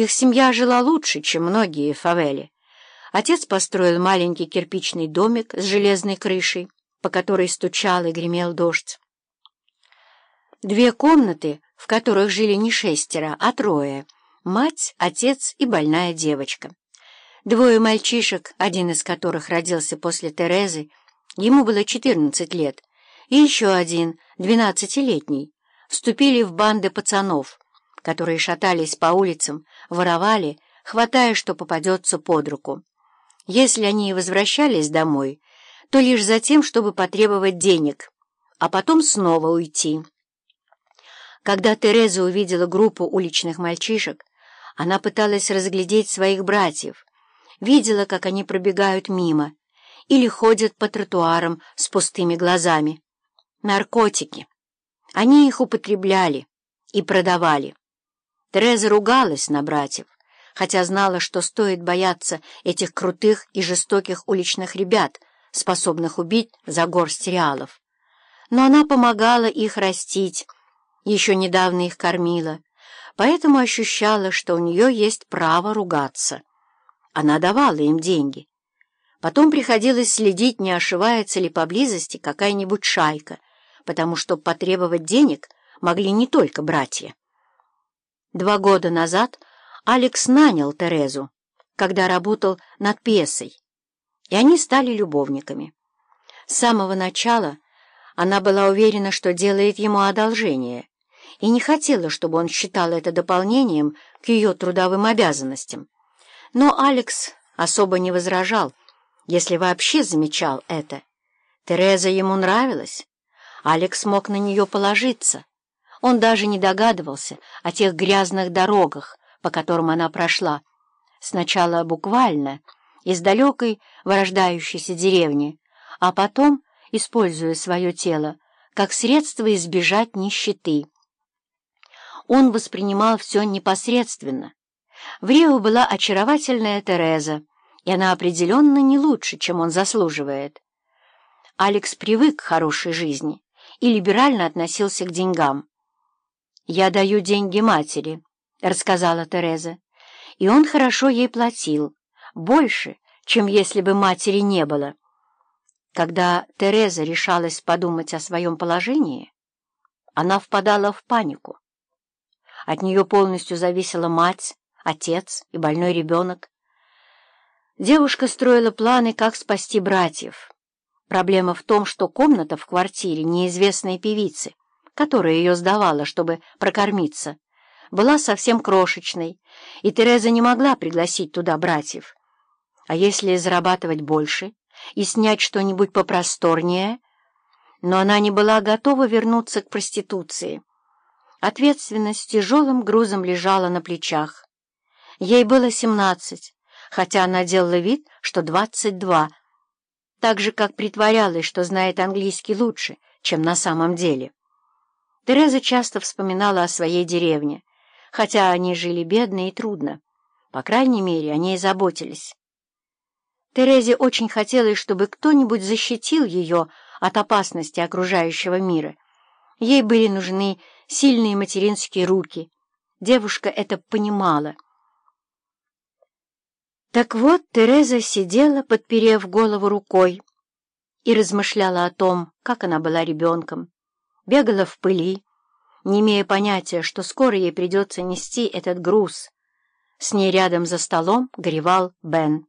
Их семья жила лучше, чем многие фавели. Отец построил маленький кирпичный домик с железной крышей, по которой стучал и гремел дождь. Две комнаты, в которых жили не шестеро, а трое — мать, отец и больная девочка. Двое мальчишек, один из которых родился после Терезы, ему было 14 лет, и еще один, двенадцатилетний, вступили в банды пацанов, которые шатались по улицам, воровали, хватая, что попадется под руку. Если они и возвращались домой, то лишь за тем, чтобы потребовать денег, а потом снова уйти. Когда Тереза увидела группу уличных мальчишек, она пыталась разглядеть своих братьев, видела, как они пробегают мимо или ходят по тротуарам с пустыми глазами. Наркотики. Они их употребляли и продавали. Тереза ругалась на братьев, хотя знала, что стоит бояться этих крутых и жестоких уличных ребят, способных убить за горсть реалов. Но она помогала их растить, еще недавно их кормила, поэтому ощущала, что у нее есть право ругаться. Она давала им деньги. Потом приходилось следить, не ошивается ли поблизости какая-нибудь шайка, потому что потребовать денег могли не только братья. Два года назад Алекс нанял Терезу, когда работал над пьесой, и они стали любовниками. С самого начала она была уверена, что делает ему одолжение, и не хотела, чтобы он считал это дополнением к ее трудовым обязанностям. Но Алекс особо не возражал, если вообще замечал это. Тереза ему нравилась. Алекс мог на нее положиться. Он даже не догадывался о тех грязных дорогах, по которым она прошла. Сначала буквально, из далекой вырождающейся деревни, а потом, используя свое тело, как средство избежать нищеты. Он воспринимал все непосредственно. В Рио была очаровательная Тереза, и она определенно не лучше, чем он заслуживает. Алекс привык к хорошей жизни и либерально относился к деньгам. «Я даю деньги матери», — рассказала Тереза. «И он хорошо ей платил, больше, чем если бы матери не было». Когда Тереза решалась подумать о своем положении, она впадала в панику. От нее полностью зависела мать, отец и больной ребенок. Девушка строила планы, как спасти братьев. Проблема в том, что комната в квартире неизвестной певицы которая ее сдавала, чтобы прокормиться, была совсем крошечной, и Тереза не могла пригласить туда братьев. А если зарабатывать больше и снять что-нибудь попросторнее? Но она не была готова вернуться к проституции. Ответственность тяжелым грузом лежала на плечах. Ей было семнадцать, хотя она делала вид, что двадцать два, так же, как притворялась, что знает английский лучше, чем на самом деле. Тереза часто вспоминала о своей деревне, хотя они жили бедно и трудно. По крайней мере, они и заботились. Терезе очень хотелось, чтобы кто-нибудь защитил ее от опасности окружающего мира. Ей были нужны сильные материнские руки. Девушка это понимала. Так вот, Тереза сидела, подперев голову рукой, и размышляла о том, как она была ребенком бегала в пыли, не имея понятия, что скоро ей придется нести этот груз. С ней рядом за столом горевал Бен.